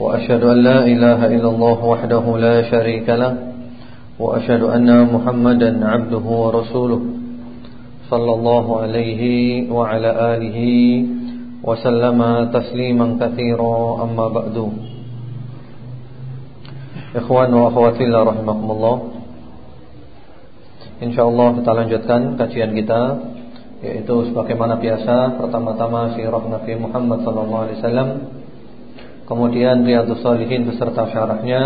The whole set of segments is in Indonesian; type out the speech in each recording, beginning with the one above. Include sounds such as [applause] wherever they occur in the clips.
وأشهد أن لا إله إلا الله وحده لا شريك له وأشهد أن محمدا عبده ورسوله صلى الله عليه وعلى آله وسلم تسليما كثيرا أما بعد إخوان وأخواتي الله رحمكم الله إن InsyaAllah kita lanjutkan kajian kita Yaitu sebagaimana biasa Pertama-tama sirah Nabi Muhammad Sallallahu Alaihi Wasallam Kemudian Riyadhus Salihin beserta syarahnya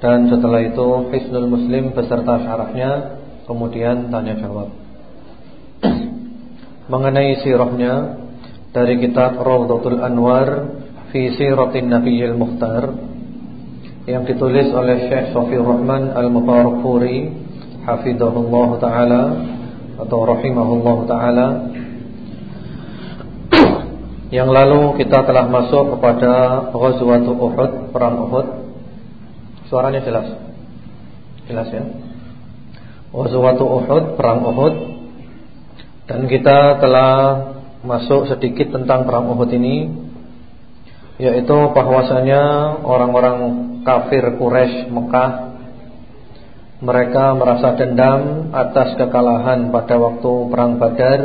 dan setelah itu Hisnul Muslim beserta syarahnya, kemudian tanya jawab. [clears throat] Mengenai sirahnya dari kitab Rawdatul Anwar fi Siratin Nabiyil Mukhtar yang ditulis oleh Syekh Sofir Rahman Al-Mubarakfuri hafizahullah taala atau rahimahullah taala yang lalu kita telah masuk kepada Ghazwatul Uhud, perang Uhud. Suaranya jelas. Jelas ya. Ghazwatul Uhud, perang Uhud. Dan kita telah masuk sedikit tentang perang Uhud ini yaitu bahwasanya orang-orang kafir Quraisy Mekah mereka merasa dendam atas kekalahan pada waktu perang Badar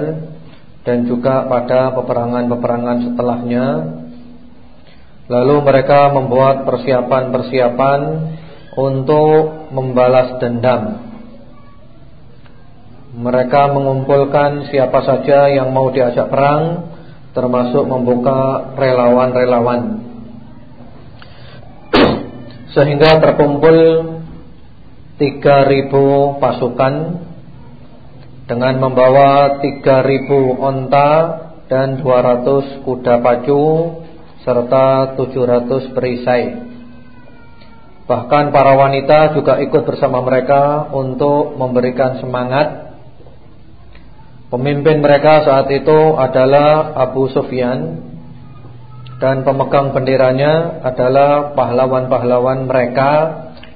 dan juga pada peperangan-peperangan setelahnya. Lalu mereka membuat persiapan-persiapan untuk membalas dendam. Mereka mengumpulkan siapa saja yang mau diajak perang, termasuk membuka relawan-relawan. [clears throat] Sehingga terkumpul 3000 pasukan dengan membawa 3000 onta dan 200 kuda pacu serta 700 perisai. Bahkan para wanita juga ikut bersama mereka untuk memberikan semangat. Pemimpin mereka saat itu adalah Abu Sufyan dan pemegang benderanya adalah pahlawan-pahlawan mereka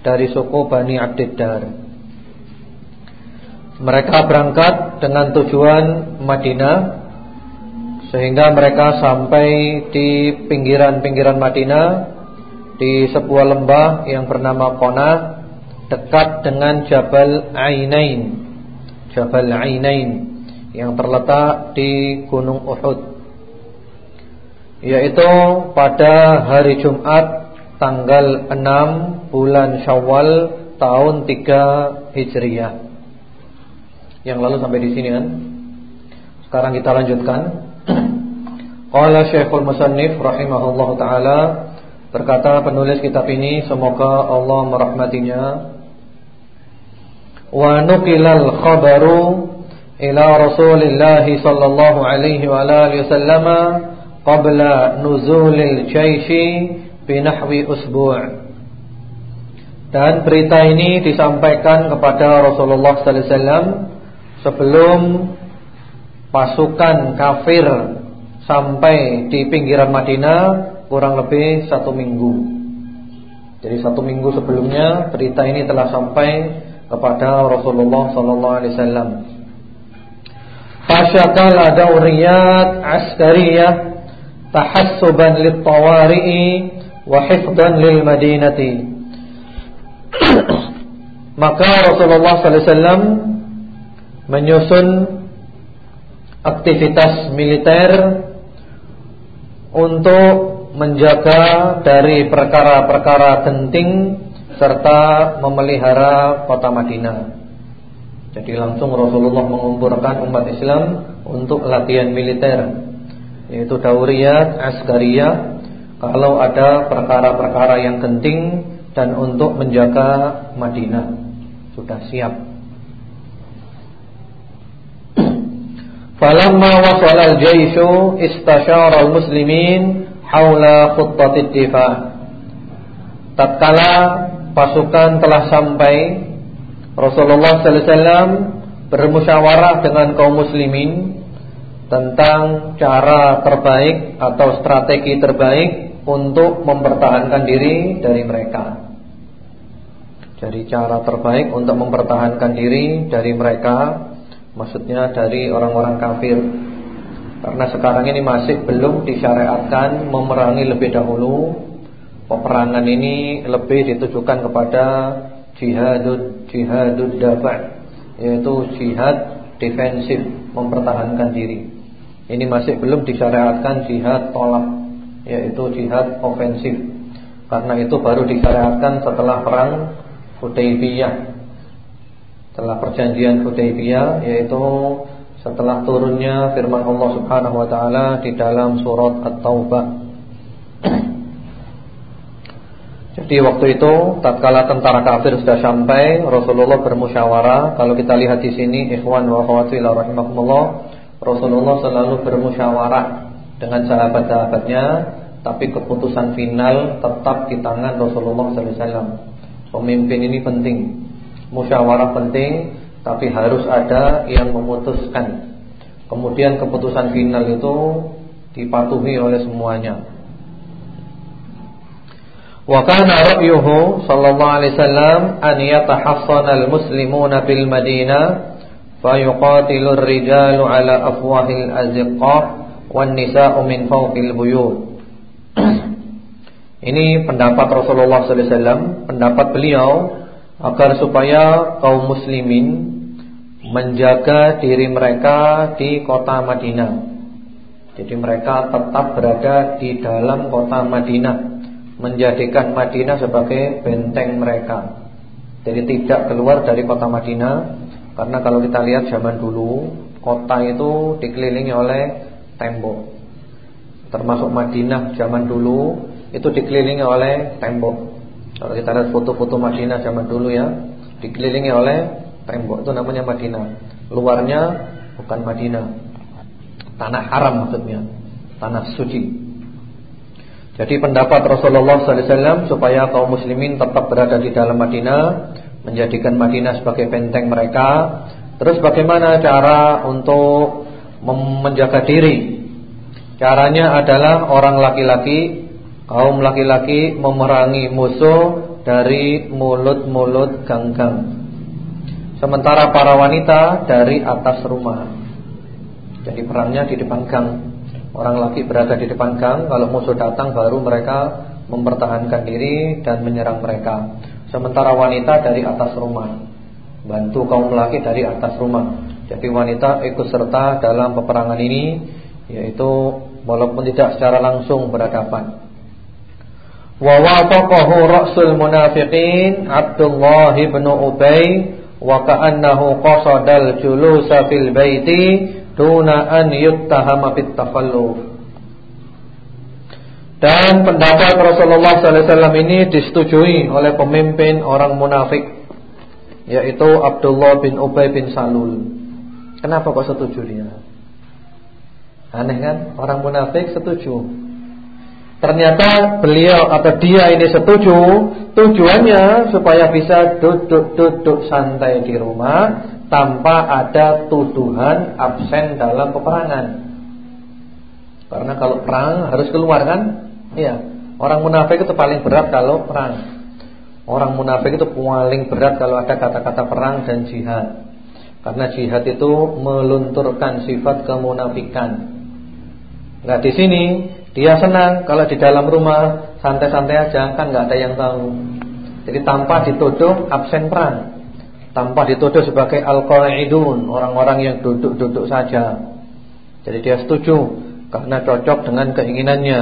dari suku Bani Abdiddar. Mereka berangkat dengan tujuan Madinah Sehingga mereka sampai di pinggiran-pinggiran Madinah Di sebuah lembah yang bernama Qonah Dekat dengan Jabal Ainain. Jabal Ainain Yang terletak di Gunung Uhud. Yaitu pada hari Jumat Tanggal 6 bulan Syawal Tahun 3 Hijriyah yang lalu sampai di sini kan. Sekarang kita lanjutkan. [clears throat] Qala Syekhul Musannif rahimahullahu taala berkata penulis kitab ini semoga Allah merahmatinya. Wa nuqilal khabaru ila Rasulillah sallallahu alaihi wa alihi wasallam qabla nuzulil jaishi binahwi usbu'. Dan berita ini disampaikan kepada Rasulullah sallallahu alaihi wasallam sebelum pasukan kafir sampai di pinggiran Madinah kurang lebih satu minggu. Jadi satu minggu sebelumnya berita ini telah sampai kepada Rasulullah Sallallahu Alaihi Wasallam. Fasyakal dawriyat askariyah tahassuban lit tawari'i wa hifdan lil madinati. [coughs] Maka Rasulullah Sallallahu Alaihi Wasallam menyusun aktivitas militer untuk menjaga dari perkara-perkara genting serta memelihara kota Madinah. Jadi langsung Rasulullah mengumpulkan umat Islam untuk latihan militer yaitu dauriyat, askariyah kalau ada perkara-perkara yang genting dan untuk menjaga Madinah sudah siap. Falamma wasala al-jaishu istashara al-muslimin haula khuttatid difa. Tatkala pasukan telah sampai Rasulullah sallallahu alaihi wasallam bermusyawarah dengan kaum muslimin tentang cara terbaik atau strategi terbaik untuk mempertahankan diri dari mereka. Jadi cara terbaik untuk mempertahankan diri dari mereka maksudnya dari orang-orang kafir. Karena sekarang ini masih belum disyariatkan memerangi lebih dahulu. Peperangan ini lebih ditujukan kepada jihadud jihadud dafa' yaitu jihad defensif mempertahankan diri. Ini masih belum disyariatkan jihad tolak yaitu jihad ofensif. Karena itu baru disyariatkan setelah perang Hudaybiyah. Setelah perjanjian Hudaybiyah yaitu setelah turunnya firman Allah Subhanahu wa taala di dalam surat At-Taubah. [clears throat] Jadi waktu itu tatkala tentara kafir sudah sampai, Rasulullah bermusyawarah. Kalau kita lihat di sini ikhwan wa akhwati rahimakumullah, Rasulullah selalu bermusyawarah dengan sahabat-sahabatnya, tapi keputusan final tetap di tangan Rasulullah sallallahu alaihi wasallam. Pemimpin ini penting. Musyawarah penting, tapi harus ada yang memutuskan. Kemudian keputusan final itu dipatuhi oleh semuanya. Wa kana ra'yuhu sallallahu alaihi wasallam an yatahassana al-muslimuna bil Madinah fayuqatilu ar-rijalu ala afwahil azqah wan nisa'u min fawqil buyut. [clears throat] Ini pendapat Rasulullah sallallahu alaihi pendapat beliau agar supaya kaum muslimin menjaga diri mereka di kota Madinah. Jadi mereka tetap berada di dalam kota Madinah menjadikan Madinah sebagai benteng mereka. Jadi tidak keluar dari kota Madinah karena kalau kita lihat zaman dulu kota itu dikelilingi oleh tembok. Termasuk Madinah zaman dulu itu dikelilingi oleh tembok. Kalau kita lihat foto-foto Madinah zaman dulu ya, dikelilingi oleh tembok itu namanya Madinah. Luarnya bukan Madinah. Tanah haram maksudnya, tanah suci. Jadi pendapat Rasulullah SAW supaya kaum muslimin tetap berada di dalam Madinah, menjadikan Madinah sebagai benteng mereka. Terus bagaimana cara untuk menjaga diri? Caranya adalah orang laki-laki, kaum laki-laki memerangi musuh dari mulut-mulut ganggang. Sementara para wanita dari atas rumah. Jadi perangnya di depan gang. Orang laki berada di depan gang, kalau musuh datang baru mereka mempertahankan diri dan menyerang mereka. Sementara wanita dari atas rumah, bantu kaum laki dari atas rumah. Jadi wanita ikut serta dalam peperangan ini, yaitu walaupun tidak secara langsung berhadapan. Wa wafaqahu ra'sul munafiqin Abdullah bin Ubay wa ka'annahu qasadal julusa fil baiti duna an yuttahama fit takhalluf. Dan pendapat Rasulullah SAW ini disetujui oleh pemimpin orang munafik Yaitu Abdullah bin Ubay bin Salul Kenapa kok setuju dia? Aneh kan? Orang munafik setuju Ternyata beliau atau dia ini setuju Tujuannya supaya bisa duduk-duduk santai di rumah tanpa ada tuduhan absen dalam peperangan. Karena kalau perang harus keluar kan? Iya. Orang munafik itu paling berat kalau perang. Orang munafik itu paling berat kalau ada kata-kata perang dan jihad. Karena jihad itu melunturkan sifat kemunafikan. Nah di sini dia senang kalau di dalam rumah santai-santai aja kan nggak ada yang tahu. Jadi tanpa dituduh absen perang tanpa dituduh sebagai al-qaidun, orang-orang yang duduk-duduk saja. Jadi dia setuju karena cocok dengan keinginannya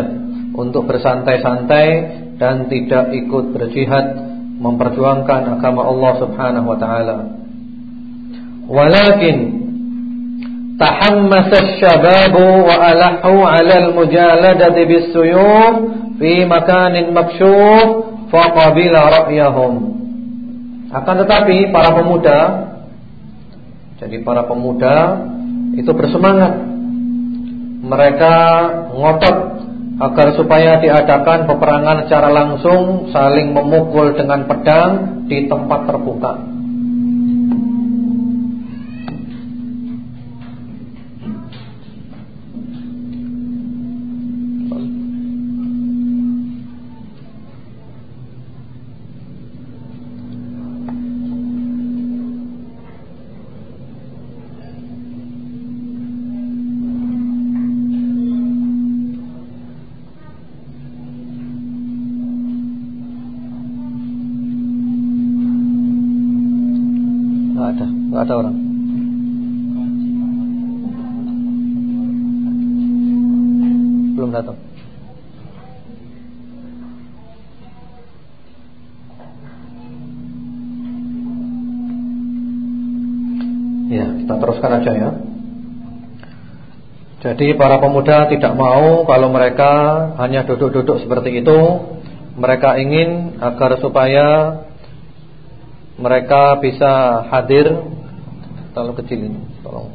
untuk bersantai-santai dan tidak ikut berjihad memperjuangkan agama Allah Subhanahu wa taala. Walakin asy-syabab wa alahu 'ala al-mujaladati bis-suyuf fi makanin makshuf faqabila ra'yahum. Akan tetapi para pemuda Jadi para pemuda Itu bersemangat Mereka ngotot agar supaya diadakan peperangan secara langsung saling memukul dengan pedang di tempat terbuka. Jadi para pemuda tidak mau kalau mereka hanya duduk-duduk seperti itu. Mereka ingin agar supaya mereka bisa hadir terlalu kecil ini tolong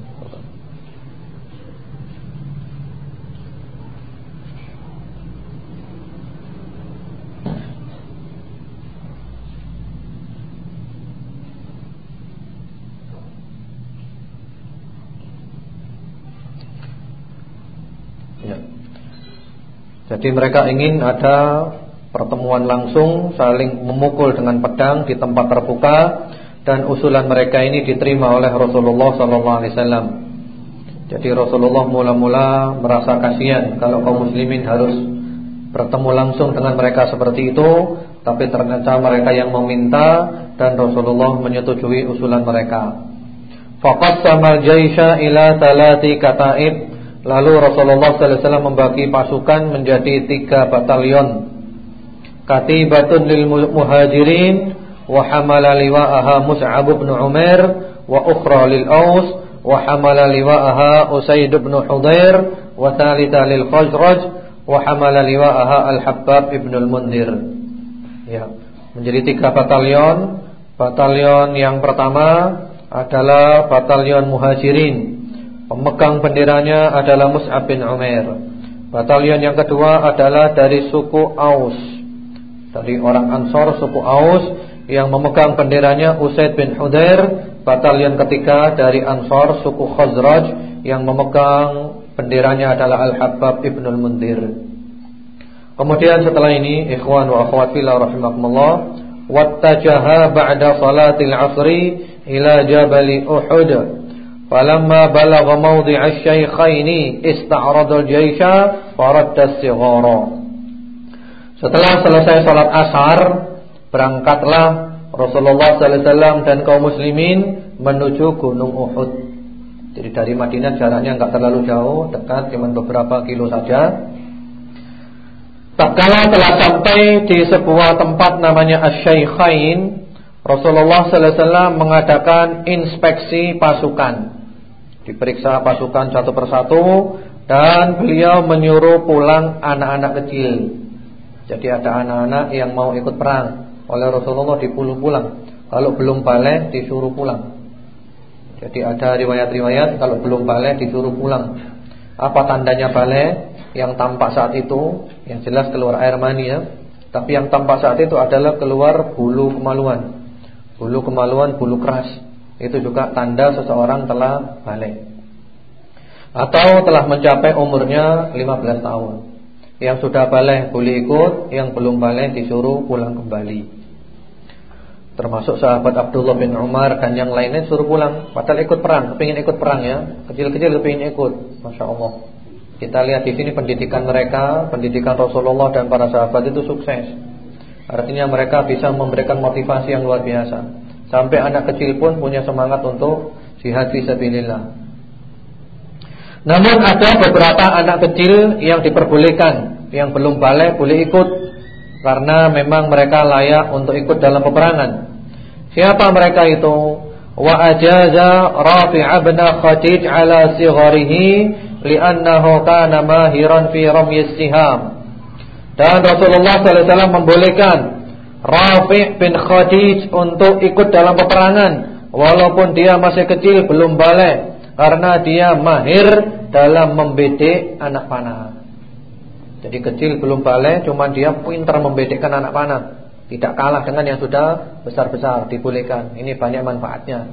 Ya. Jadi mereka ingin ada pertemuan langsung saling memukul dengan pedang di tempat terbuka dan usulan mereka ini diterima oleh Rasulullah sallallahu alaihi wasallam. Jadi Rasulullah mula-mula merasa kasihan kalau kaum muslimin harus bertemu langsung dengan mereka seperti itu, tapi ternyata mereka yang meminta dan Rasulullah menyetujui usulan mereka. Faqassama al-jaisha ila talati kataib. Lalu Rasulullah SAW membagi pasukan menjadi tiga batalion. Katibatun lil muhajirin Wa hamala liwa'aha Mus'ab bin Umar Wa ukhra lil Aus Wa hamala liwa'aha Usaid bin Hudair Wa thalitha lil Khazraj Wa hamala liwa'aha Al-Habbab bin al-Mundir Ya Menjadi tiga batalion. Batalion yang pertama adalah batalion muhajirin pemegang benderanya adalah Mus'ab bin Umair. Batalion yang kedua adalah dari suku Aus. Dari orang Ansor suku Aus yang memegang benderanya Usaid bin Hudair batalion ketiga dari Ansar suku Khazraj yang memegang benderanya adalah Al-Habbab ibn al-Mundir kemudian setelah ini ikhwan wa akhwat fillah rahimakumullah wattajaha ba'da salatil asri ila jabali Uhud falamma balagha mawdi'a asy-syaykhaini ista'rada al-jaysha faradda as-sighara setelah selesai salat asar berangkatlah Rasulullah SAW dan kaum muslimin menuju Gunung Uhud. Jadi dari Madinah jaraknya enggak terlalu jauh, dekat cuma beberapa kilo saja. Tatkala telah sampai di sebuah tempat namanya Asy-Syaikhain, Rasulullah SAW mengadakan inspeksi pasukan. Diperiksa pasukan satu persatu dan beliau menyuruh pulang anak-anak kecil. Jadi ada anak-anak yang mau ikut perang oleh Rasulullah dipuluh pulang. Kalau belum balik disuruh pulang. Jadi ada riwayat-riwayat kalau belum balik disuruh pulang. Apa tandanya balik? Yang tampak saat itu yang jelas keluar air mani ya. Tapi yang tampak saat itu adalah keluar bulu kemaluan. Bulu kemaluan, bulu keras. Itu juga tanda seseorang telah balik. Atau telah mencapai umurnya 15 tahun. Yang sudah balik boleh ikut, yang belum balik disuruh pulang kembali. Termasuk sahabat Abdullah bin Umar dan yang lainnya suruh pulang Padahal ikut perang, kepingin ikut perang ya Kecil-kecil kepingin ikut Masya Allah Kita lihat di sini pendidikan mereka Pendidikan Rasulullah dan para sahabat itu sukses Artinya mereka bisa memberikan motivasi yang luar biasa Sampai anak kecil pun punya semangat untuk Jihad fisabilillah Namun ada beberapa anak kecil yang diperbolehkan Yang belum balik boleh ikut karena memang mereka layak untuk ikut dalam peperangan. Siapa mereka itu? Wa ajaza Rafi' bin Khadij ala sigharihi li'annahu kana mahiran fi ramyi siham. Dan Rasulullah sallallahu alaihi wasallam membolehkan Rafi' bin Khadij untuk ikut dalam peperangan walaupun dia masih kecil belum balik karena dia mahir dalam membedik anak panah. Jadi kecil belum balik, cuma dia pintar membedakan anak panah. Tidak kalah dengan yang sudah besar-besar, dibolehkan. Ini banyak manfaatnya.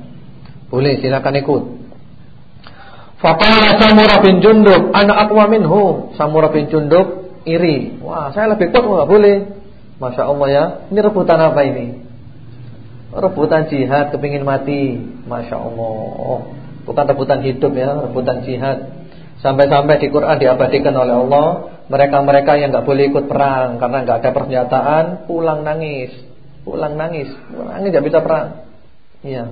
Boleh, silakan ikut. Faqala Samurah bin Jundub, anak aqwa minhu. Samurah bin Jundub iri. Wah, saya lebih kuat enggak boleh. Masya Allah ya. Ini rebutan apa ini? Rebutan jihad, kepingin mati. Masya Allah. Bukan rebutan hidup ya, rebutan jihad. Sampai-sampai di Quran diabadikan oleh Allah, mereka-mereka yang enggak boleh ikut perang karena enggak ada pernyataan, pulang nangis, pulang nangis, pulang nangis enggak bisa perang. Iya.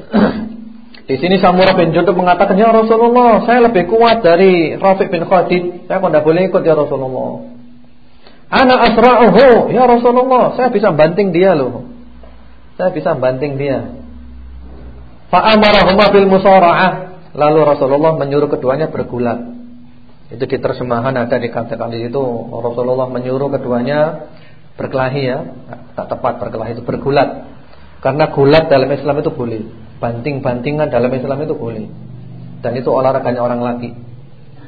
[clears throat] Di sini Samurah bin Jundub mengatakan, "Ya Rasulullah, saya lebih kuat dari Rafiq bin Khadid. Saya tidak boleh ikut ya Rasulullah." Ana asra'uhu, ya Rasulullah, saya bisa banting dia loh. Saya bisa banting dia. Fa amarahuma bil musara'ah. Lalu Rasulullah menyuruh keduanya bergulat. Itu di terjemahan ada di situ Rasulullah menyuruh keduanya berkelahi ya. Tak tepat berkelahi itu bergulat. Karena gulat dalam Islam itu boleh. Banting-bantingan dalam Islam itu boleh. Dan itu olahraganya orang laki.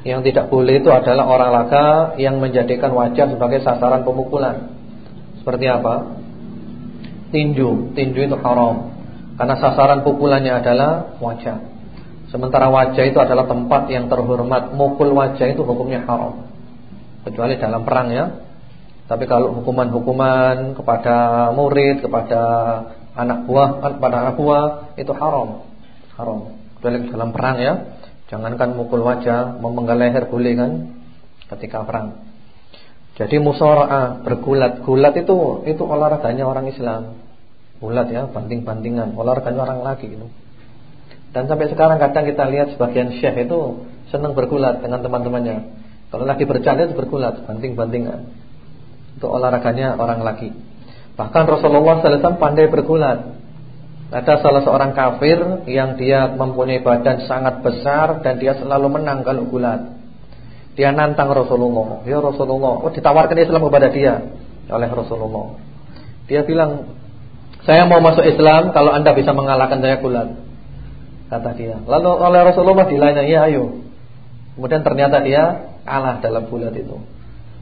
Yang tidak boleh itu adalah orang laka yang menjadikan wajah sebagai sasaran pemukulan. Seperti apa? Tinju, tinju itu haram. Karena sasaran pukulannya adalah wajah. Sementara wajah itu adalah tempat yang terhormat. Mukul wajah itu hukumnya haram. Kecuali dalam perang ya. Tapi kalau hukuman-hukuman kepada murid, kepada anak buah pada anak buah itu haram. Haram. Kecuali dalam perang ya. Jangankan mukul wajah, memenggal leher boleh kan ketika perang. Jadi musaraah, bergulat. Gulat itu itu olahraganya orang Islam. Gulat ya, banting-bantingan, olahraganya orang lagi itu. Dan sampai sekarang kadang kita lihat sebagian syekh itu senang bergulat dengan teman-temannya. Kalau lagi bercanda itu bergulat, banting-bantingan. Itu olahraganya orang laki. Bahkan Rasulullah SAW pandai bergulat. Ada salah seorang kafir yang dia mempunyai badan sangat besar dan dia selalu menang kalau gulat. Dia nantang Rasulullah. Ya Rasulullah, oh ditawarkan Islam kepada dia oleh Rasulullah. Dia bilang, "Saya mau masuk Islam kalau Anda bisa mengalahkan saya gulat." Kata dia. Lalu oleh Rasulullah dilanya, "Ya, ayo." Kemudian ternyata dia kalah dalam gulat itu.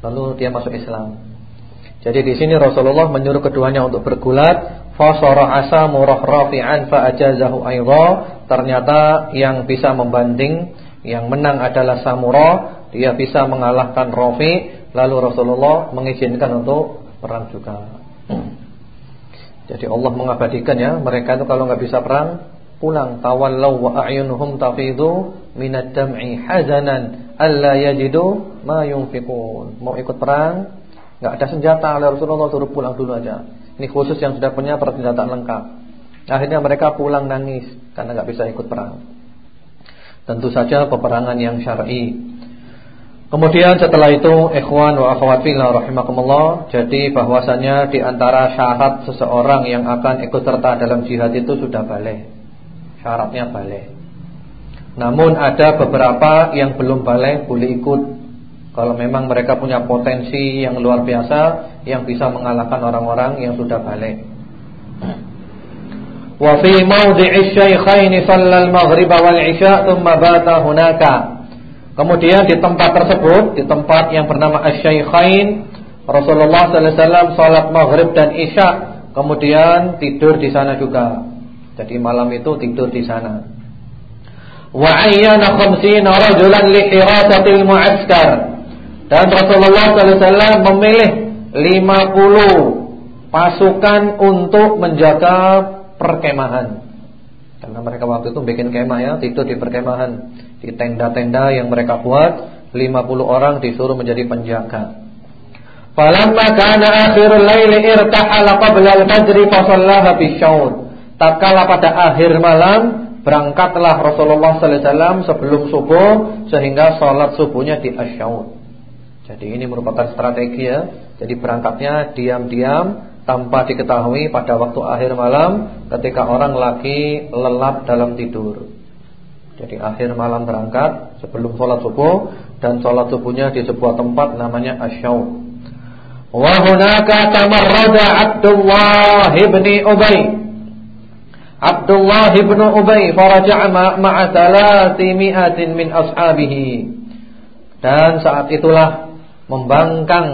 Lalu dia masuk Islam. Jadi di sini Rasulullah menyuruh keduanya untuk bergulat. Fasara asa murah rafi'an fa ajazahu aidha. Ternyata yang bisa membanding, yang menang adalah Samurah, dia bisa mengalahkan Rafi, lalu Rasulullah mengizinkan untuk perang juga. Jadi Allah mengabadikan ya, mereka itu kalau nggak bisa perang pulang tawallau wa a'yunuhum tafidu minad dam'i hazanan alla yajidu ma yunfiqun. Mau ikut perang Enggak ada senjata oleh Rasulullah suruh pulang dulu aja. Ini khusus yang sudah punya persenjataan lengkap. Akhirnya mereka pulang nangis karena enggak bisa ikut perang. Tentu saja peperangan yang syar'i. Kemudian setelah itu ikhwan wa akhwat rahimakumullah, jadi bahwasanya di antara syarat seseorang yang akan ikut serta dalam jihad itu sudah balik. Syaratnya balik. Namun ada beberapa yang belum balik boleh ikut kalau memang mereka punya potensi yang luar biasa yang bisa mengalahkan orang-orang yang sudah balik. Wa fi mawdi'i syaikhaini shallal maghrib wal 'isya thumma bata hunaka. Kemudian di tempat tersebut, di tempat yang bernama Asy-Syaikhain, Rasulullah sallallahu alaihi wasallam salat maghrib dan isya, kemudian tidur di sana juga. Jadi malam itu tidur di sana. Wa ayyana 50 rajulan li hirasatil mu'askar. Dan Rasulullah SAW memilih 50 pasukan untuk menjaga perkemahan. Karena mereka waktu itu bikin kemah ya, tidur di perkemahan, di tenda-tenda yang mereka buat, 50 orang disuruh menjadi penjaga. Falamma kana akhirul laili irtahala qabla al-fajr fa shallaha bisyaud. Tatkala pada akhir malam berangkatlah Rasulullah sallallahu alaihi wasallam sebelum subuh sehingga salat subuhnya di asyaud. Jadi ini merupakan strategi ya. Jadi berangkatnya diam-diam tanpa diketahui pada waktu akhir malam ketika orang lagi lelap dalam tidur. Jadi akhir malam berangkat sebelum sholat subuh dan sholat subuhnya di sebuah tempat namanya Asyaud. Wa hunaka tamarrada Abdullah ibn Ubay. Abdullah ibn Ubay faraja'a ma'a 300 min ashabihi. Dan saat itulah membangkang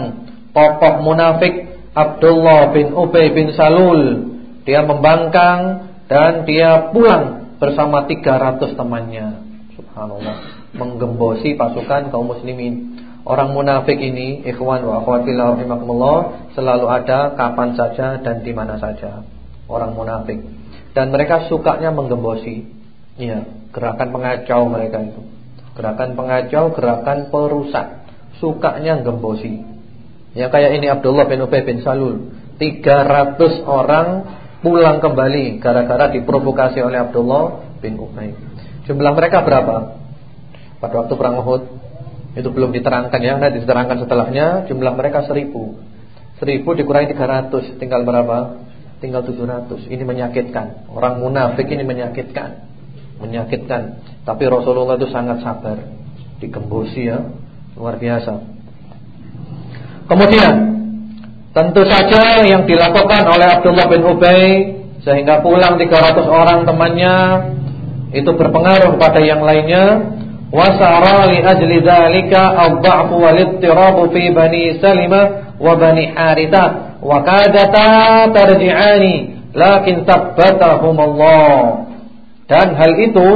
tokoh munafik Abdullah bin Ubay bin Salul. Dia membangkang dan dia pulang bersama 300 temannya. Subhanallah, menggembosi pasukan kaum muslimin. Orang munafik ini, ikhwan wa akhwat fillah rahimakumullah, selalu ada kapan saja dan di mana saja. Orang munafik. Dan mereka sukanya menggembosi. Iya, gerakan pengacau mereka itu. Gerakan pengacau, gerakan perusak. Sukanya gembosi. Ya kayak ini Abdullah bin Ubay bin Salul. 300 orang pulang kembali gara-gara diprovokasi oleh Abdullah bin Ubay. Jumlah mereka berapa? Pada waktu perang Uhud itu belum diterangkan ya, nanti diterangkan setelahnya jumlah mereka seribu seribu dikurangi tiga ratus tinggal berapa? Tinggal tujuh ratus Ini menyakitkan. Orang munafik ini menyakitkan. Menyakitkan. Tapi Rasulullah itu sangat sabar. Digembosi ya. Luar biasa. Kemudian tentu saja yang dilakukan oleh Abdullah bin Ubay sehingga pulang 300 orang temannya itu berpengaruh pada yang lainnya Wasara li ajli dzalika ad-dha'fu wal ittirabu fi bani Salimah wa bani Harithah wa kadata tarji'ani lakin sabbatahum Allah. Dan hal itu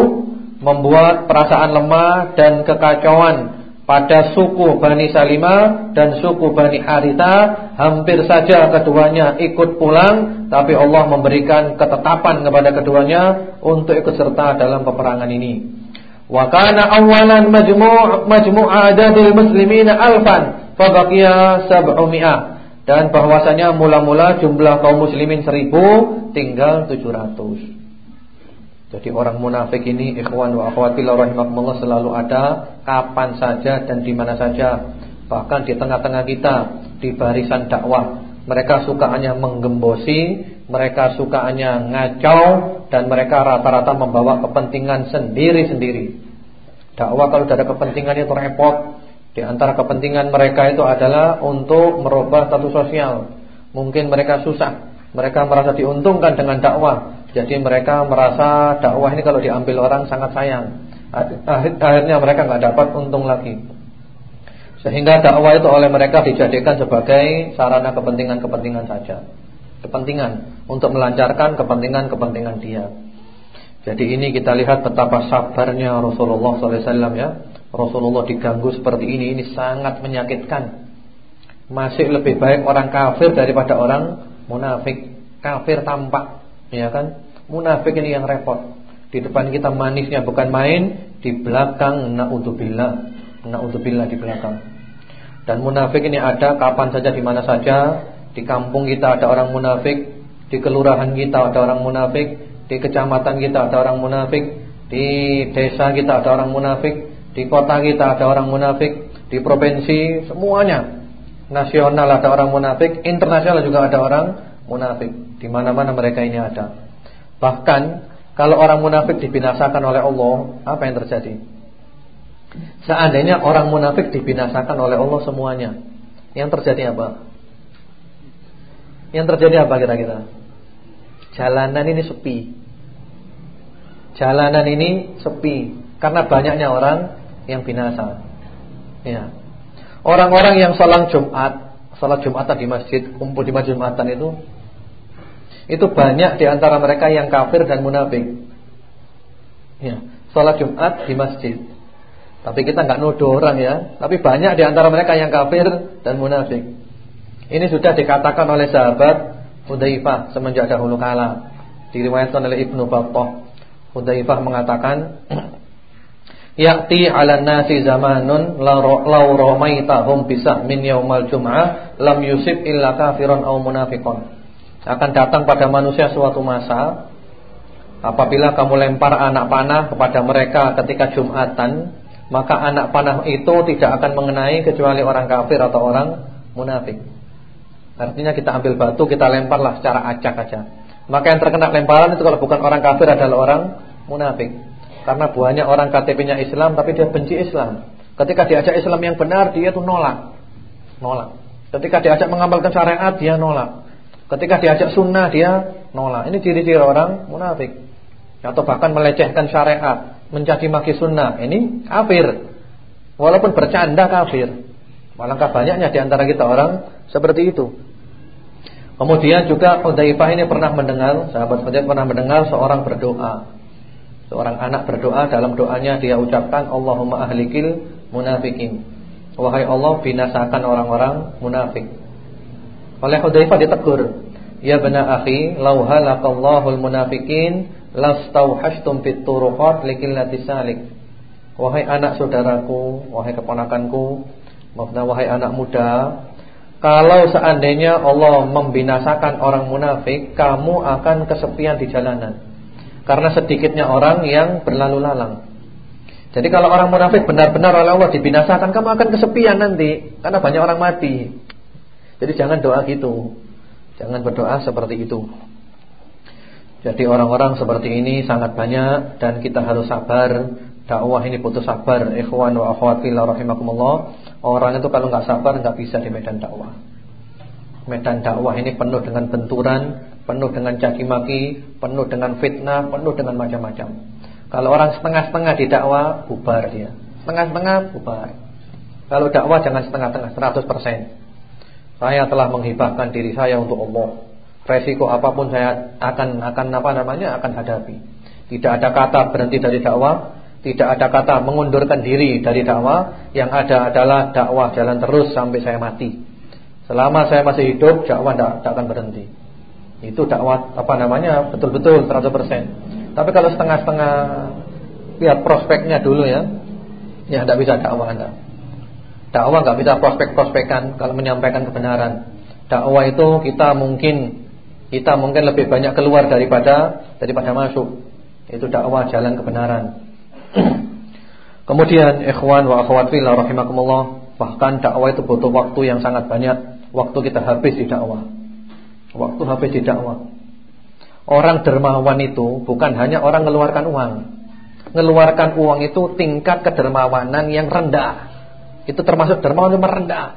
membuat perasaan lemah dan kekacauan pada suku Bani Salimah dan suku Bani Haritha hampir saja keduanya ikut pulang tapi Allah memberikan ketetapan kepada keduanya untuk ikut serta dalam peperangan ini. Wa kana awalan majmu' majmu' adadil muslimina alfan fa baqiya sab'umi'ah. Dan bahwasanya mula-mula jumlah kaum muslimin seribu tinggal tujuh ratus. Jadi orang munafik ini ikhwan wa akhwati rahimakumullah selalu ada kapan saja dan di mana saja. Bahkan di tengah-tengah kita di barisan dakwah. Mereka suka hanya menggembosi, mereka suka hanya ngacau dan mereka rata-rata membawa kepentingan sendiri-sendiri. Dakwah kalau ada kepentingan itu repot. Di antara kepentingan mereka itu adalah untuk merubah status sosial. Mungkin mereka susah, mereka merasa diuntungkan dengan dakwah. Jadi mereka merasa dakwah ini kalau diambil orang sangat sayang. Akhirnya mereka nggak dapat untung lagi. Sehingga dakwah itu oleh mereka dijadikan sebagai sarana kepentingan-kepentingan saja. Kepentingan untuk melancarkan kepentingan-kepentingan dia. Jadi ini kita lihat betapa sabarnya Rasulullah SAW ya. Rasulullah diganggu seperti ini, ini sangat menyakitkan. Masih lebih baik orang kafir daripada orang munafik. Kafir tampak, ya kan? Munafik ini yang repot. Di depan kita manisnya bukan main, di belakang naudzubillah, naudzubillah di belakang. Dan munafik ini ada kapan saja di mana saja. Di kampung kita ada orang munafik, di kelurahan kita ada orang munafik, di kecamatan kita ada orang munafik, di desa kita ada orang munafik, di kota kita ada orang munafik, di provinsi semuanya nasional ada orang munafik, internasional juga ada orang munafik. Di mana-mana mereka ini ada. Bahkan kalau orang munafik dibinasakan oleh Allah, apa yang terjadi? Seandainya orang munafik dibinasakan oleh Allah semuanya, yang terjadi apa? Yang terjadi apa kira-kira? Jalanan ini sepi. Jalanan ini sepi karena banyaknya orang yang binasa. Ya. Orang-orang yang sholat Jumat, sholat Jumatan di masjid, kumpul di masjid Jumatan itu itu banyak di antara mereka yang kafir dan munafik. Ya, sholat Jumat di masjid. Tapi kita nggak nuduh orang ya, tapi banyak di antara mereka yang kafir dan munafik. Ini sudah dikatakan oleh sahabat Hudzaifah semenjak dahulu kala. Diriwayatkan oleh Ibnu Battah Hudzaifah mengatakan [clears throat] Ya'ti 'ala nasi zamanun law ramaitahum bisah min yaumal jum'ah lam yusib illa kafiran aw munafiqon. Akan datang pada manusia suatu masa apabila kamu lempar anak panah kepada mereka ketika Jumatan, maka anak panah itu tidak akan mengenai kecuali orang kafir atau orang munafik. Artinya kita ambil batu, kita lemparlah secara acak aja. Maka yang terkena lemparan itu kalau bukan orang kafir adalah orang munafik. Karena buahnya orang KTP-nya Islam tapi dia benci Islam. Ketika diajak Islam yang benar dia itu nolak. Nolak. Ketika diajak mengamalkan syariat dia nolak. Ketika diajak sunnah dia nolak. Ini ciri-ciri orang munafik. Atau bahkan melecehkan syariat, mencaci maki sunnah. Ini kafir. Walaupun bercanda kafir. Alangkah banyaknya di antara kita orang seperti itu. Kemudian juga Hudzaifah ini pernah mendengar, sahabat Hudzaifah pernah mendengar seorang berdoa. Seorang anak berdoa dalam doanya dia ucapkan Allahumma ahlikil munafikin. Wahai Allah binasakan orang-orang munafik. Oleh Hudzaifah ditegur, "Ya bena akhi, law halaqallahu munafikin lastauhashtum fit turuqat likillati salik." Wahai anak saudaraku, wahai keponakanku, Maksudnya wahai anak muda Kalau seandainya Allah membinasakan orang munafik Kamu akan kesepian di jalanan. Karena sedikitnya orang yang berlalu lalang. Jadi kalau orang munafik benar-benar oleh Allah dibinasakan Kamu akan kesepian nanti Karena banyak orang mati Jadi jangan doa gitu Jangan berdoa seperti itu Jadi orang-orang seperti ini sangat banyak Dan kita harus sabar Dakwah ini butuh sabar Ikhwan wa akhwat fillah rahimakumullah Orang itu kalau nggak sabar nggak bisa di medan dakwah. Medan dakwah ini penuh dengan benturan, penuh dengan caci maki, penuh dengan fitnah, penuh dengan macam-macam. Kalau orang setengah-setengah di dakwah, bubar dia. Setengah-setengah bubar. Kalau dakwah jangan setengah-setengah, 100%. Saya telah menghibahkan diri saya untuk Allah. Resiko apa pun saya akan akan apa namanya akan hadapi. Tidak ada kata berhenti dari dakwah, tidak ada kata mengundurkan diri dari dakwah. Yang ada adalah dakwah jalan terus sampai saya mati. Selama saya masih hidup dakwah tidak, akan berhenti. Itu dakwah apa namanya betul-betul 100% Tapi kalau setengah-setengah Lihat prospeknya dulu ya. Ya tidak bisa dakwah anda Dakwah nggak bisa prospek-prospekkan Kalau menyampaikan kebenaran Dakwah itu kita mungkin Kita mungkin lebih banyak keluar daripada Daripada masuk Itu dakwah jalan kebenaran [clears throat] Kemudian ikhwan wa akhwat fillah rahimakumullah, bahkan dakwah itu butuh waktu yang sangat banyak. Waktu kita habis di dakwah. Waktu habis di dakwah. Orang dermawan itu bukan hanya orang mengeluarkan uang. Mengeluarkan uang itu tingkat kedermawanan yang rendah. Itu termasuk dermawan yang rendah.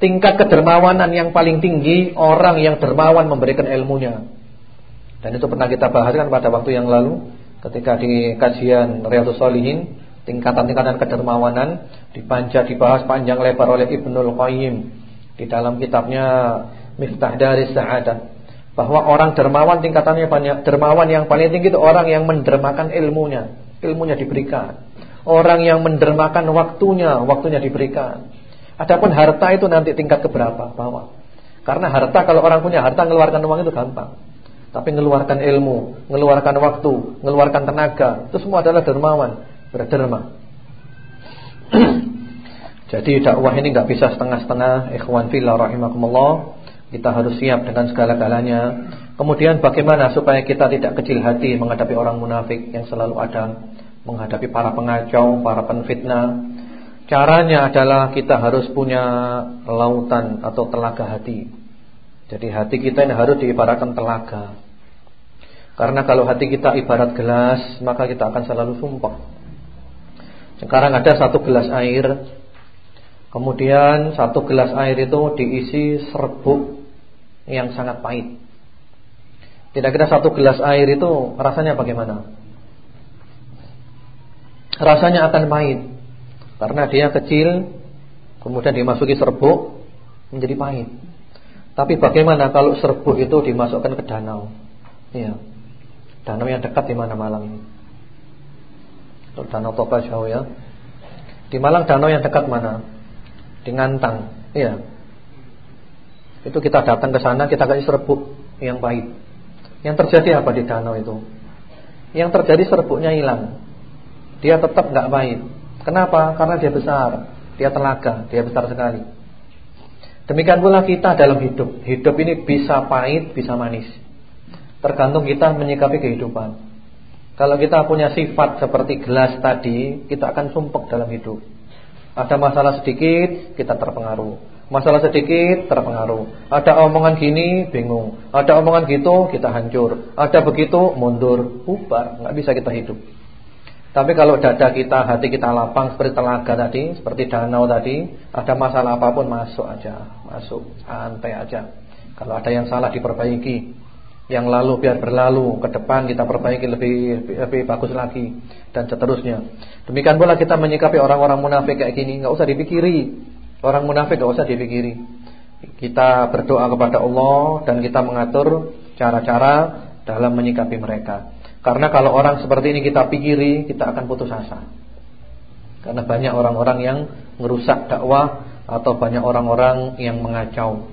Tingkat kedermawanan yang paling tinggi orang yang dermawan memberikan ilmunya. Dan itu pernah kita bahas kan pada waktu yang lalu ketika di kajian Riyadhus Shalihin tingkatan-tingkatan kedermawanan dipanjat dibahas panjang lebar oleh Ibnul Qayyim di dalam kitabnya Miftah dari Sa'adah bahwa orang dermawan tingkatannya banyak dermawan yang paling tinggi itu orang yang mendermakan ilmunya ilmunya diberikan orang yang mendermakan waktunya waktunya diberikan adapun harta itu nanti tingkat keberapa bawah karena harta kalau orang punya harta mengeluarkan uang itu gampang tapi mengeluarkan ilmu, mengeluarkan waktu, mengeluarkan tenaga, itu semua adalah dermawan, berderma. [clears throat] Jadi dakwah ini nggak bisa setengah-setengah, ikhwan fillah rahimakumullah. Kita harus siap dengan segala-galanya. Kemudian bagaimana supaya kita tidak kecil hati menghadapi orang munafik yang selalu ada, menghadapi para pengacau, para penfitnah. Caranya adalah kita harus punya lautan atau telaga hati. Jadi hati kita ini harus diibaratkan telaga. Karena kalau hati kita ibarat gelas, maka kita akan selalu sumpah. Sekarang ada satu gelas air, kemudian satu gelas air itu diisi serbuk yang sangat pahit. Tidak kira satu gelas air itu rasanya bagaimana? Rasanya akan pahit karena dia kecil, kemudian dimasuki serbuk menjadi pahit. Tapi bagaimana kalau serbuk itu dimasukkan ke danau? Ya. Danau yang dekat di mana Malang ini? Danau Toba jauh ya. Di Malang danau yang dekat mana? Di Ngantang. Iya. Itu kita datang ke sana, kita kasih serbuk yang pahit. Yang terjadi apa di danau itu? Yang terjadi serbuknya hilang. Dia tetap nggak pahit. Kenapa? Karena dia besar, dia telaga, dia besar sekali. Demikian pula kita dalam hidup. Hidup ini bisa pahit, bisa manis. Tergantung kita menyikapi kehidupan. Kalau kita punya sifat seperti gelas tadi, kita akan sumpek dalam hidup. Ada masalah sedikit, kita terpengaruh. Masalah sedikit, terpengaruh. Ada omongan gini, bingung. Ada omongan gitu, kita hancur. Ada begitu, mundur, bubar. Nggak bisa kita hidup. Tapi kalau dada kita, hati kita lapang seperti telaga tadi, seperti danau tadi, ada masalah apa pun masuk aja, masuk, santai aja. Kalau ada yang salah diperbaiki. Yang lalu biar berlalu, ke depan kita perbaiki lebih, lebih lebih bagus lagi dan seterusnya. Demikian pula kita menyikapi orang-orang munafik kayak gini, nggak usah dipikiri. Orang munafik nggak usah dipikiri. Kita berdoa kepada Allah dan kita mengatur cara-cara dalam menyikapi mereka. Karena kalau orang seperti ini kita pikiri, kita akan putus asa. Karena banyak orang-orang yang merusak dakwah atau banyak orang-orang yang mengacau.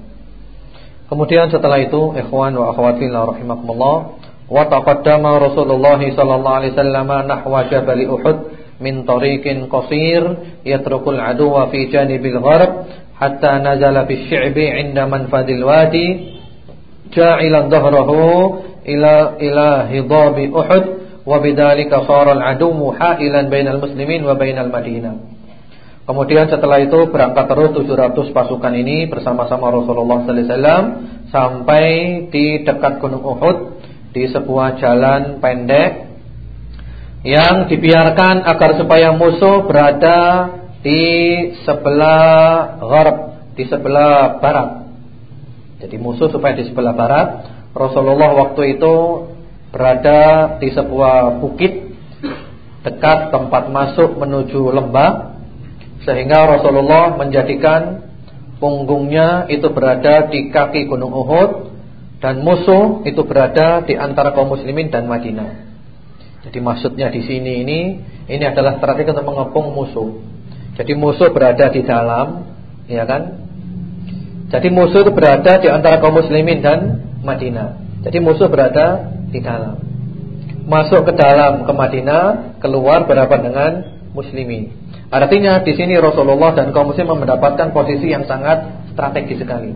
Kemudian setelah itu ikhwan wa akhwat fillah rahimakumullah wa taqaddama Rasulullah sallallahu alaihi wasallam nahwa Jabal Uhud min tariqin qasir yatrukul aduwa fi janibil gharb hatta nazala fi syi'bi 'inda manfadil wadi ja'ilan dhahrahu ila ila hidabi Uhud wa bidzalika sara al-aduwu ha'ilan bainal muslimin wa bainal Madinah Kemudian setelah itu berangkat terus 700 pasukan ini bersama-sama Rasulullah sallallahu alaihi wasallam sampai di dekat Gunung Uhud di sebuah jalan pendek yang dibiarkan agar supaya musuh berada di sebelah gharb, di sebelah barat. Jadi musuh supaya di sebelah barat. Rasulullah waktu itu berada di sebuah bukit dekat tempat masuk menuju lembah sehingga Rasulullah menjadikan punggungnya itu berada di kaki Gunung Uhud dan musuh itu berada di antara kaum muslimin dan Madinah. Jadi maksudnya di sini ini ini adalah strategi untuk mengepung musuh. Jadi musuh berada di dalam, ya kan? Jadi musuh itu berada di antara kaum muslimin dan Madinah. Jadi musuh berada di dalam. Masuk ke dalam ke Madinah, keluar berhadapan dengan muslimin. Artinya di sini Rasulullah dan kaum muslim mendapatkan posisi yang sangat strategis sekali.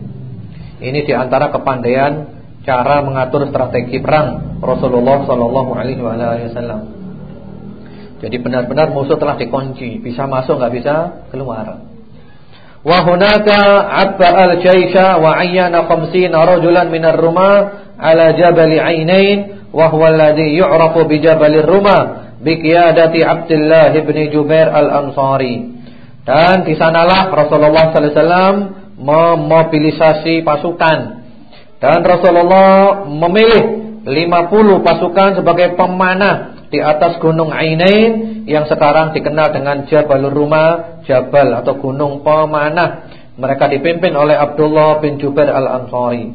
Ini di antara kepandaian cara mengatur strategi perang Rasulullah sallallahu alaihi wasallam. Jadi benar-benar musuh telah dikunci, bisa masuk nggak bisa keluar. 50 rajulan min ar-ruma ala jabal Ainain wa huwa alladhi yu'rafu bi jabal ar-ruma biqiyadati Abdullah bin Jubair al-Ansari. Dan di sanalah Rasulullah sallallahu alaihi wasallam memobilisasi pasukan. Dan Rasulullah memilih 50 pasukan sebagai pemanah di atas gunung Ainain yang sekarang dikenal dengan Jabalur Ruma, Jabal atau gunung pemanah. Mereka dipimpin oleh Abdullah bin Jubair al-Ansari.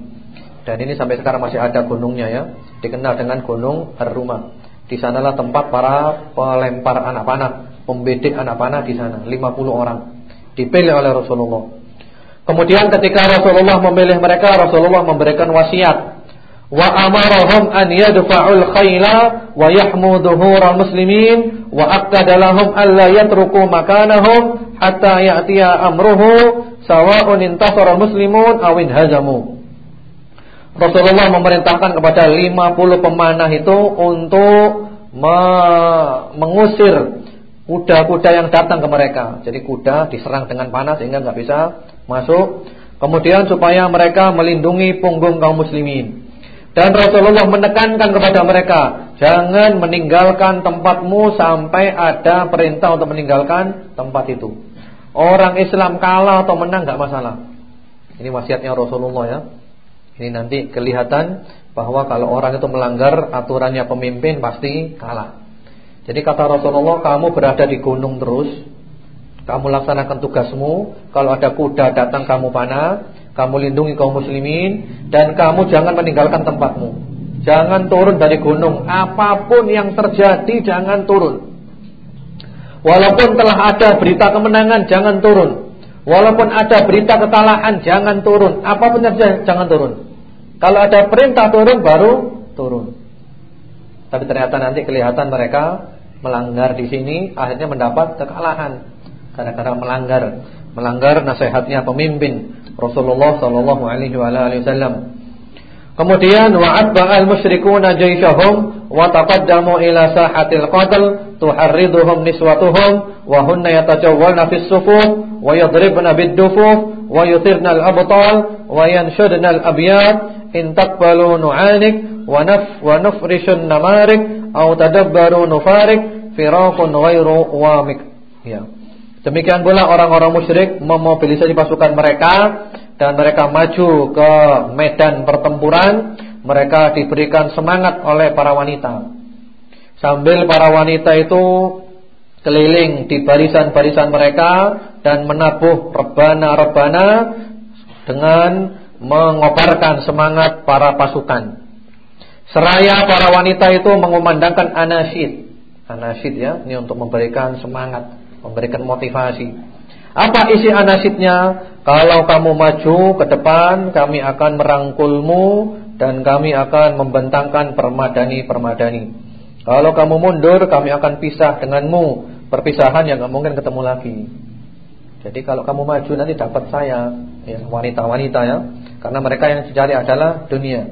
Dan ini sampai sekarang masih ada gunungnya ya, dikenal dengan Gunung Ar-Rumah. Di sanalah tempat para pelempar anak panah, pembedik anak panah di sana, 50 orang. Dipilih oleh Rasulullah. Kemudian ketika Rasulullah memilih mereka, Rasulullah memberikan wasiat. Wa amarahum an yadfa'ul khayla wa yahmu dhuhural muslimin wa aqada lahum alla yatruku makanahum hatta ya'tiya amruhu sawa'un intasara muslimun aw hazamu. Rasulullah memerintahkan kepada 50 pemanah itu untuk me mengusir kuda-kuda yang datang ke mereka. Jadi kuda diserang dengan panas sehingga nggak bisa masuk. Kemudian supaya mereka melindungi punggung kaum muslimin. Dan Rasulullah menekankan kepada mereka, jangan meninggalkan tempatmu sampai ada perintah untuk meninggalkan tempat itu. Orang Islam kalah atau menang nggak masalah. Ini wasiatnya Rasulullah ya. Ini nanti kelihatan bahwa kalau orang itu melanggar aturannya pemimpin pasti kalah. Jadi kata Rasulullah, kamu berada di gunung terus, kamu laksanakan tugasmu. Kalau ada kuda datang kamu panah, kamu lindungi kaum muslimin dan kamu jangan meninggalkan tempatmu. Jangan turun dari gunung, apa pun yang terjadi jangan turun. Walaupun telah ada berita kemenangan, jangan turun. Walaupun ada berita kesalahan, jangan turun. Apa pun yang terjadi, jangan turun. Kalau ada perintah turun baru turun. Tapi ternyata nanti kelihatan mereka melanggar di sini akhirnya mendapat kekalahan karena melanggar melanggar nasihatnya pemimpin Rasulullah sallallahu alaihi wasallam. Kemudian wa'atba'al musyrikuuna jayshahum wa taqaddamu ila sahatil qatl tuharriduhum niswatuhum wa hunna yatajawwalna fis sufuf wa yadribna bid-dufuf wa yutirna al-abtal wa yanshudna al-abyat in taqbalu nu'anik wa naf wa namarik au tadabbaru nufarik firaqun ghairu wamik ya demikian pula orang-orang musyrik memobilisasi pasukan mereka dan mereka maju ke medan pertempuran mereka diberikan semangat oleh para wanita. Sambil para wanita itu keliling di barisan-barisan mereka dan menabuh rebana-rebana dengan mengobarkan semangat para pasukan. Seraya para wanita itu mengumandangkan anasyid. Anasyid ya, ini untuk memberikan semangat, memberikan motivasi. Apa isi anasyidnya? Kalau kamu maju ke depan, kami akan merangkulmu dan kami akan membentangkan permadani-permadani. Kalau kamu mundur, kami akan pisah denganmu. Perpisahan yang nggak mungkin ketemu lagi. Jadi kalau kamu maju nanti dapat saya, ya wanita-wanita ya, karena mereka yang dicari adalah dunia.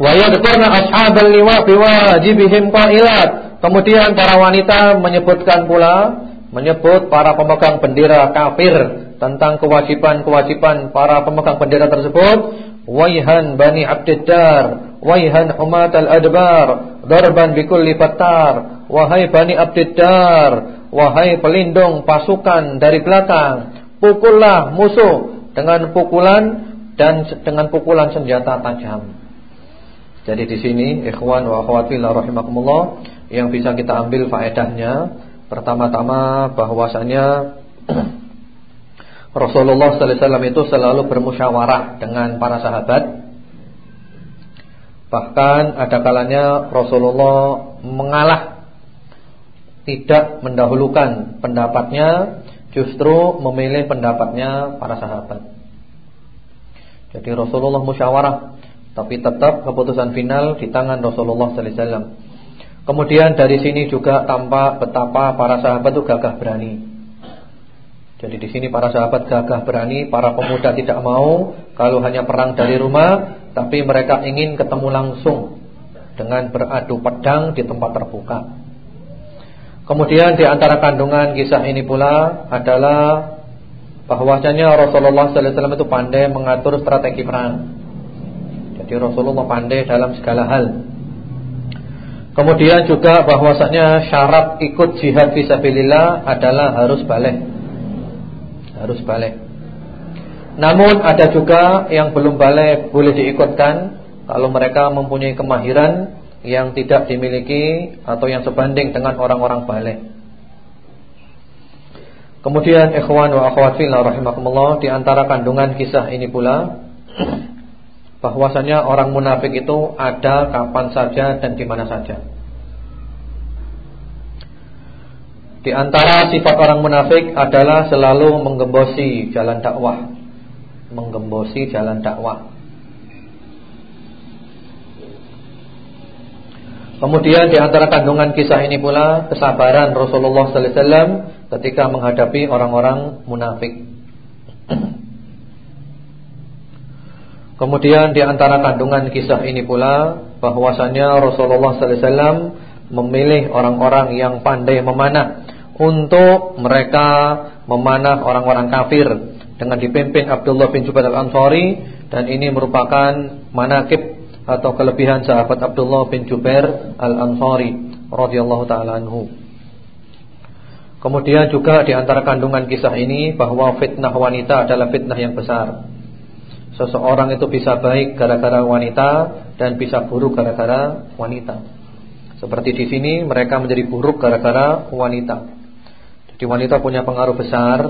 Wa yadhkurna ashabal liwa biwajibihim qailat. Kemudian para wanita menyebutkan pula menyebut para pemegang bendera kafir tentang kewajiban-kewajiban para pemegang bendera tersebut. Waihan bani abdiddar waihan humat al-adbar darban bikulli fattar. Wahai bani abdiddar wahai pelindung pasukan dari belakang pukullah musuh dengan pukulan dan dengan pukulan senjata tajam jadi di sini ikhwan wa akhwat fillah rahimakumullah yang bisa kita ambil faedahnya Pertama-tama bahwasanya [clears throat] Rasulullah sallallahu alaihi wasallam itu selalu bermusyawarah dengan para sahabat. Bahkan ada kalanya Rasulullah mengalah tidak mendahulukan pendapatnya, justru memilih pendapatnya para sahabat. Jadi Rasulullah musyawarah, tapi tetap keputusan final di tangan Rasulullah sallallahu alaihi wasallam. Kemudian dari sini juga tampak betapa para sahabat itu gagah berani. Jadi di sini para sahabat gagah berani, para pemuda tidak mau kalau hanya perang dari rumah, tapi mereka ingin ketemu langsung dengan beradu pedang di tempat terbuka. Kemudian di antara kandungan kisah ini pula adalah bahwasanya Rasulullah sallallahu alaihi wasallam itu pandai mengatur strategi perang. Jadi Rasulullah pandai dalam segala hal. Kemudian juga bahwasanya syarat ikut jihad fisabilillah adalah harus balik. Harus balik. Namun ada juga yang belum balik boleh diikutkan kalau mereka mempunyai kemahiran yang tidak dimiliki atau yang sebanding dengan orang-orang balik. Kemudian ikhwan wa akhwat fillah rahimakumullah di antara kandungan kisah ini pula bahwasanya orang munafik itu ada kapan saja dan di mana saja. Di antara sifat orang munafik adalah selalu menggembosi jalan dakwah. Menggembosi jalan dakwah. Kemudian di antara kandungan kisah ini pula kesabaran Rasulullah sallallahu alaihi wasallam ketika menghadapi orang-orang munafik. Kemudian di antara kandungan kisah ini pula bahwasanya Rasulullah sallallahu alaihi wasallam memilih orang-orang yang pandai memanah untuk mereka memanah orang-orang kafir dengan dipimpin Abdullah bin Jubair al-Ansari dan ini merupakan manakib atau kelebihan sahabat Abdullah bin Jubair al-Ansari radhiyallahu taala anhu. Kemudian juga di antara kandungan kisah ini bahwa fitnah wanita adalah fitnah yang besar. Seseorang itu bisa baik gara-gara wanita dan bisa buruk gara-gara wanita. Seperti di sini mereka menjadi buruk gara-gara wanita. Jadi wanita punya pengaruh besar,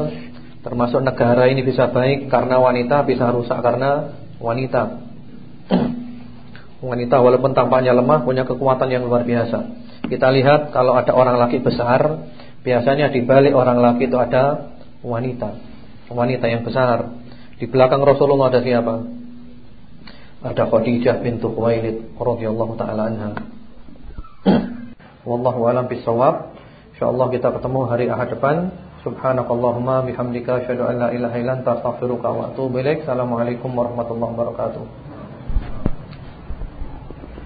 termasuk negara ini bisa baik karena wanita, bisa rusak karena wanita. Wanita walaupun tampaknya lemah punya kekuatan yang luar biasa. Kita lihat kalau ada orang laki besar, biasanya di balik orang laki itu ada wanita. Wanita yang besar. Di belakang Rasulullah ada siapa? Ada Khadijah bintu Khuwailid radhiyallahu taala anha. Wallahu a'lam bissawab. Insyaallah kita ketemu hari Ahad depan. Subhanakallahumma bihamdika asyhadu an la ilaha illa anta astaghfiruka wa atubu ilaik. Assalamualaikum warahmatullahi wabarakatuh.